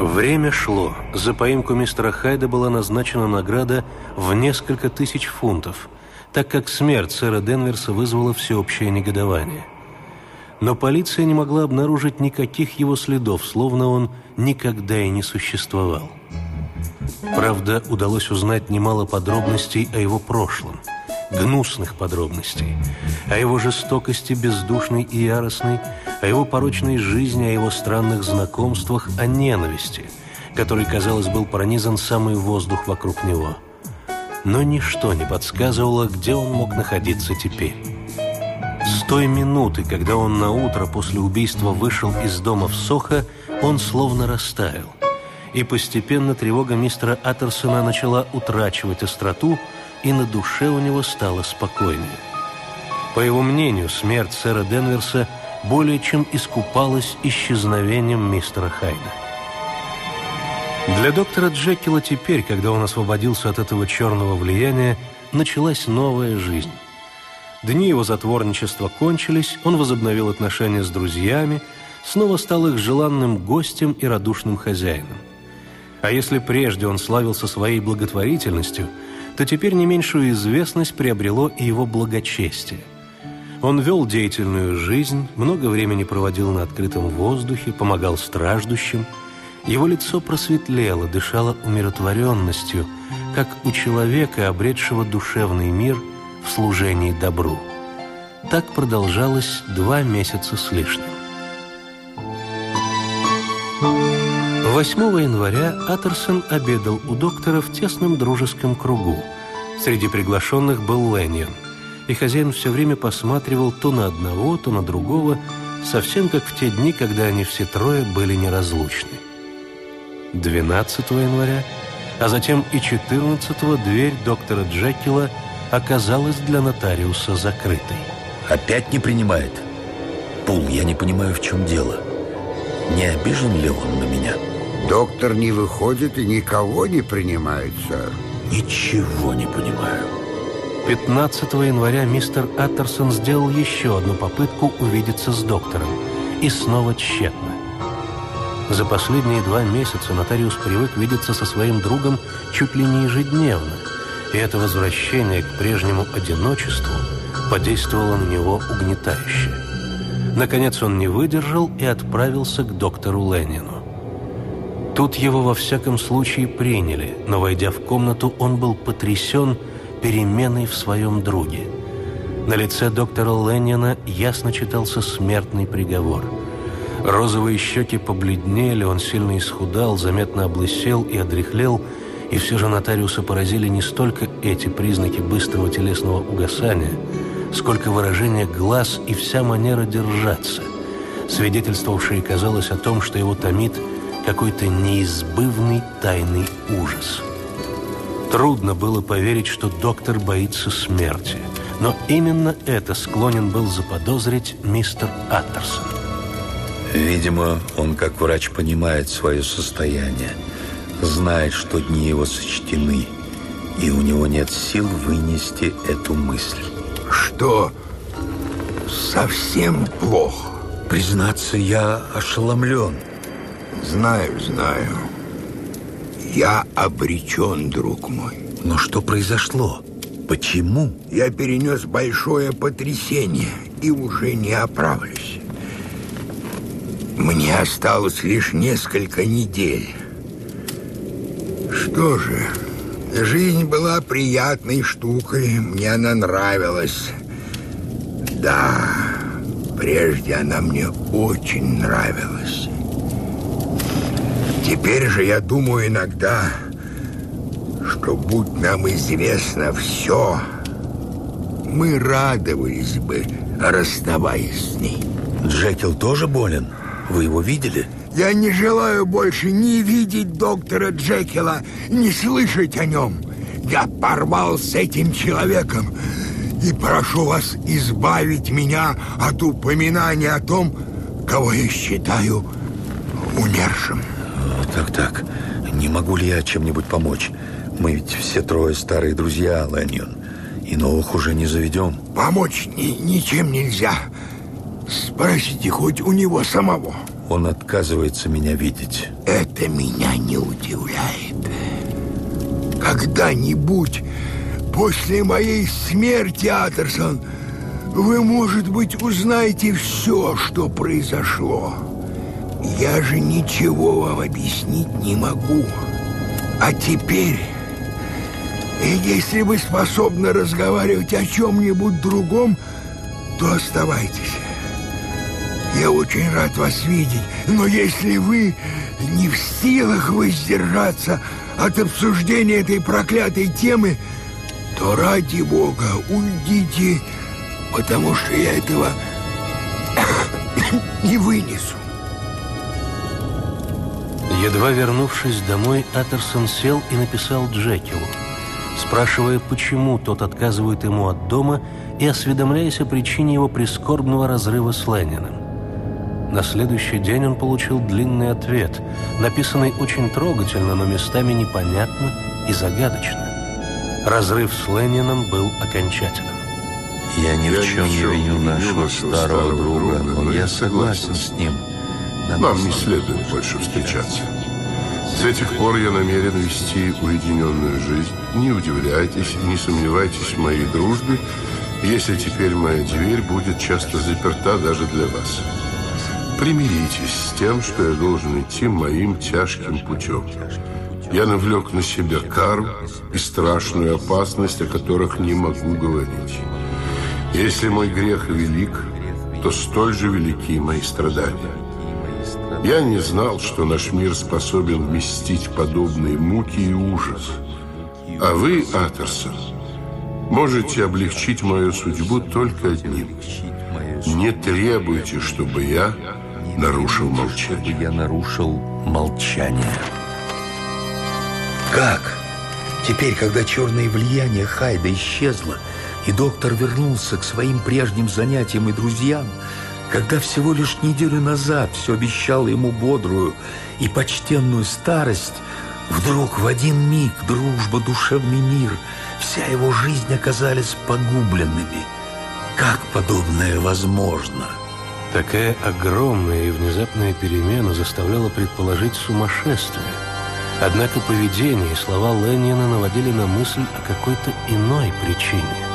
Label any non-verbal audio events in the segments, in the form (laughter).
Время шло. За поимку мистера Хайда была назначена награда в несколько тысяч фунтов, так как смерть сэра Денверса вызвала всеобщее негодование. Но полиция не могла обнаружить никаких его следов, словно он никогда и не существовал. Правда, удалось узнать немало подробностей о его прошлом, гнусных подробностей, о его жестокости бездушной и яростной, о его порочной жизни, о его странных знакомствах, о ненависти, который, казалось, был пронизан самый воздух вокруг него. Но ничто не подсказывало, где он мог находиться теперь. С той минуты, когда он на утро после убийства вышел из дома в Сохо, он словно растаял. И постепенно тревога мистера Аттерсона начала утрачивать остроту, и на душе у него стало спокойнее. По его мнению, смерть сэра Денверса – более чем искупалась исчезновением мистера Хайда. Для доктора Джекила теперь, когда он освободился от этого черного влияния, началась новая жизнь. Дни его затворничества кончились, он возобновил отношения с друзьями, снова стал их желанным гостем и радушным хозяином. А если прежде он славился своей благотворительностью, то теперь не меньшую известность приобрело и его благочестие. Он вел деятельную жизнь, много времени проводил на открытом воздухе, помогал страждущим. Его лицо просветлело, дышало умиротворенностью, как у человека, обретшего душевный мир в служении добру. Так продолжалось два месяца с лишним. 8 января Аттерсон обедал у доктора в тесном дружеском кругу. Среди приглашенных был Лэньон – и хозяин все время посматривал то на одного, то на другого, совсем как в те дни, когда они все трое были неразлучны. 12 января, а затем и 14 дверь доктора Джекила оказалась для нотариуса закрытой. Опять не принимает? Пул, я не понимаю, в чем дело. Не обижен ли он на меня? Доктор не выходит и никого не принимает, сэр. Ничего не понимаю. 15 января мистер Аттерсон сделал еще одну попытку увидеться с доктором. И снова тщетно. За последние два месяца нотариус привык видеться со своим другом чуть ли не ежедневно. И это возвращение к прежнему одиночеству подействовало на него угнетающе. Наконец он не выдержал и отправился к доктору Ленину. Тут его во всяком случае приняли, но, войдя в комнату, он был потрясен переменой в своем друге. На лице доктора Леннина ясно читался смертный приговор. Розовые щеки побледнели, он сильно исхудал, заметно облысел и одряхлел, и все же нотариуса поразили не столько эти признаки быстрого телесного угасания, сколько выражение глаз и вся манера держаться, свидетельствовавшие, казалось, о том, что его томит какой-то неизбывный тайный ужас. Трудно было поверить, что доктор боится смерти. Но именно это склонен был заподозрить мистер Аттерсон. Видимо, он как врач понимает свое состояние, знает, что дни его сочтены, и у него нет сил вынести эту мысль. Что? Совсем плохо? Признаться, я ошеломлен. Знаю, знаю. Я обречен, друг мой. Но что произошло? Почему? Я перенес большое потрясение и уже не оправлюсь. Мне осталось лишь несколько недель. Что же, жизнь была приятной штукой, мне она нравилась. Да, прежде она мне очень нравилась. Теперь же я думаю иногда, что будь нам известно все, мы радовались бы, расставаясь с ней. Джекил тоже болен? Вы его видели? Я не желаю больше ни видеть доктора Джекила, ни слышать о нем. Я порвал с этим человеком и прошу вас избавить меня от упоминания о том, кого я считаю умершим. Так, так. Не могу ли я чем-нибудь помочь? Мы ведь все трое старые друзья, Лэньон. И новых уже не заведем. Помочь ни, ничем нельзя. Спросите хоть у него самого. он отказывается меня видеть. Это меня не удивляет. Когда-нибудь после моей смерти, Атерсон, вы, может быть, узнаете все, что произошло. Я же ничего вам объяснить не могу. А теперь, если вы способны разговаривать о чем-нибудь другом, то оставайтесь. Я очень рад вас видеть, но если вы не в силах воздержаться от обсуждения этой проклятой темы, то ради бога уйдите, потому что я этого (coughs) не вынесу. Едва вернувшись домой, Атерсон сел и написал Джекилу, спрашивая, почему тот отказывает ему от дома и осведомляясь о причине его прискорбного разрыва с Лениным. На следующий день он получил длинный ответ, написанный очень трогательно, но местами непонятно и загадочно. Разрыв с Лениным был окончательным. Я ни в чем не виню нашего старого друга, но я согласен с ним. Нам не следует больше встречаться. С этих пор я намерен вести уединенную жизнь. Не удивляйтесь не сомневайтесь в моей дружбе, если теперь моя дверь будет часто заперта даже для вас. Примиритесь с тем, что я должен идти моим тяжким путем. Я навлек на себя кару и страшную опасность, о которых не могу говорить. Если мой грех велик, то столь же велики мои страдания. Я не знал, что наш мир способен вместить подобные муки и ужас. А вы, Атерсон, можете облегчить мою судьбу только одним. Не требуйте, чтобы я нарушил молчание. Я нарушил молчание. Как? Теперь, когда черное влияние Хайда исчезло, и доктор вернулся к своим прежним занятиям и друзьям, когда всего лишь неделю назад все обещало ему бодрую и почтенную старость, вдруг в один миг дружба, душевный мир, вся его жизнь оказались погубленными. Как подобное возможно? Такая огромная и внезапная перемена заставляла предположить сумасшествие. Однако поведение и слова Ленина наводили на мысль о какой-то иной причине.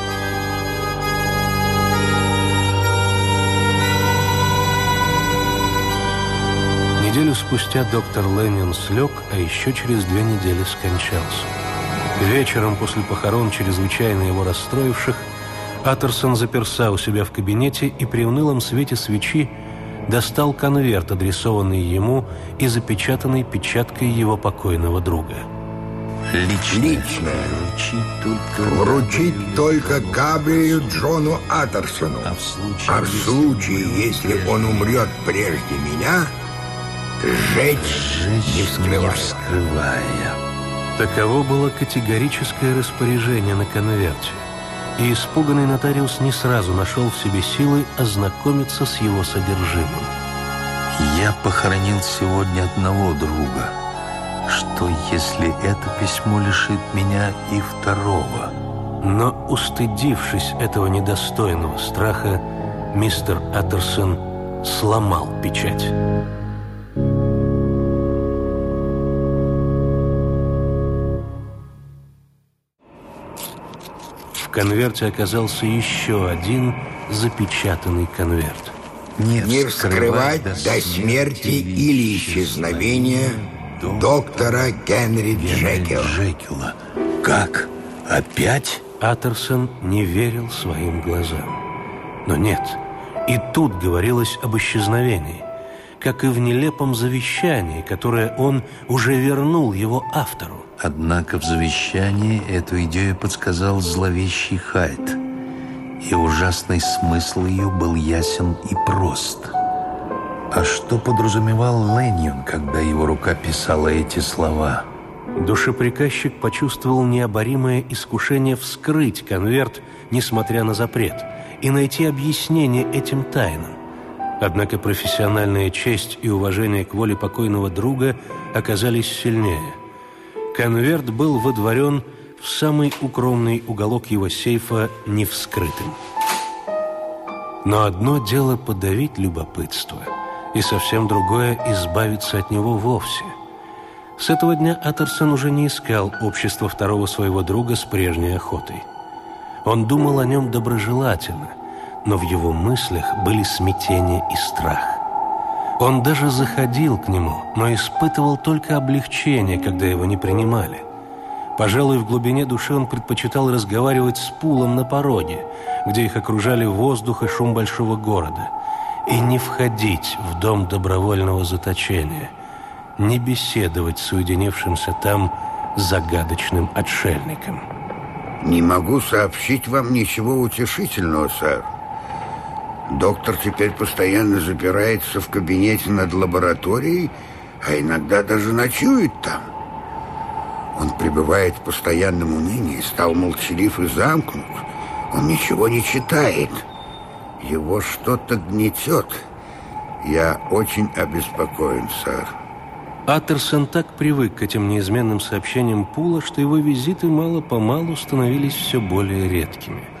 Спустя доктор Ленин слег, а еще через две недели скончался. Вечером после похорон, чрезвычайно его расстроивших, Атерсон заперся у себя в кабинете и при унылом свете свечи достал конверт, адресованный ему и запечатанный печаткой его покойного друга. Лично. Лично. Вручить только... Вручить только Габриэлю Джону Атерсону. А в случае, а в случае если он умрет прежде меня Сжечь, Сжечь не вскрывая. не вскрывая. Таково было категорическое распоряжение на конверте. И испуганный нотариус не сразу нашел в себе силы ознакомиться с его содержимым. «Я похоронил сегодня одного друга. Что, если это письмо лишит меня и второго?» Но, устыдившись этого недостойного страха, мистер Аттерсон сломал печать. Конверте оказался еще один запечатанный конверт. Не, Не вскрывать до, смерти или исчезновения доктора Генри Джекила. Джекила. Как? Опять? Атерсон не верил своим глазам. Но нет, и тут говорилось об исчезновении, как и в нелепом завещании, которое он уже вернул его автору. Однако в завещании эту идею подсказал зловещий Хайд, и ужасный смысл ее был ясен и прост. А что подразумевал Леньон, когда его рука писала эти слова? Душеприказчик почувствовал необоримое искушение вскрыть конверт, несмотря на запрет, и найти объяснение этим тайнам. Однако профессиональная честь и уважение к воле покойного друга оказались сильнее – Конверт был водворен в самый укромный уголок его сейфа невскрытым. Но одно дело подавить любопытство, и совсем другое – избавиться от него вовсе. С этого дня Атерсон уже не искал общества второго своего друга с прежней охотой. Он думал о нем доброжелательно, но в его мыслях были смятение и страх. Он даже заходил к нему, но испытывал только облегчение, когда его не принимали. Пожалуй, в глубине души он предпочитал разговаривать с Пулом на пороге, где их окружали воздух и шум большого города, и не входить в дом добровольного заточения, не беседовать с уединившимся там загадочным отшельником. Не могу сообщить вам ничего утешительного, сэр. Доктор теперь постоянно запирается в кабинете над лабораторией, а иногда даже ночует там. Он пребывает в постоянном унынии, стал молчалив и замкнут. Он ничего не читает. Его что-то гнетет. Я очень обеспокоен, сэр. Аттерсон так привык к этим неизменным сообщениям Пула, что его визиты мало-помалу становились все более редкими –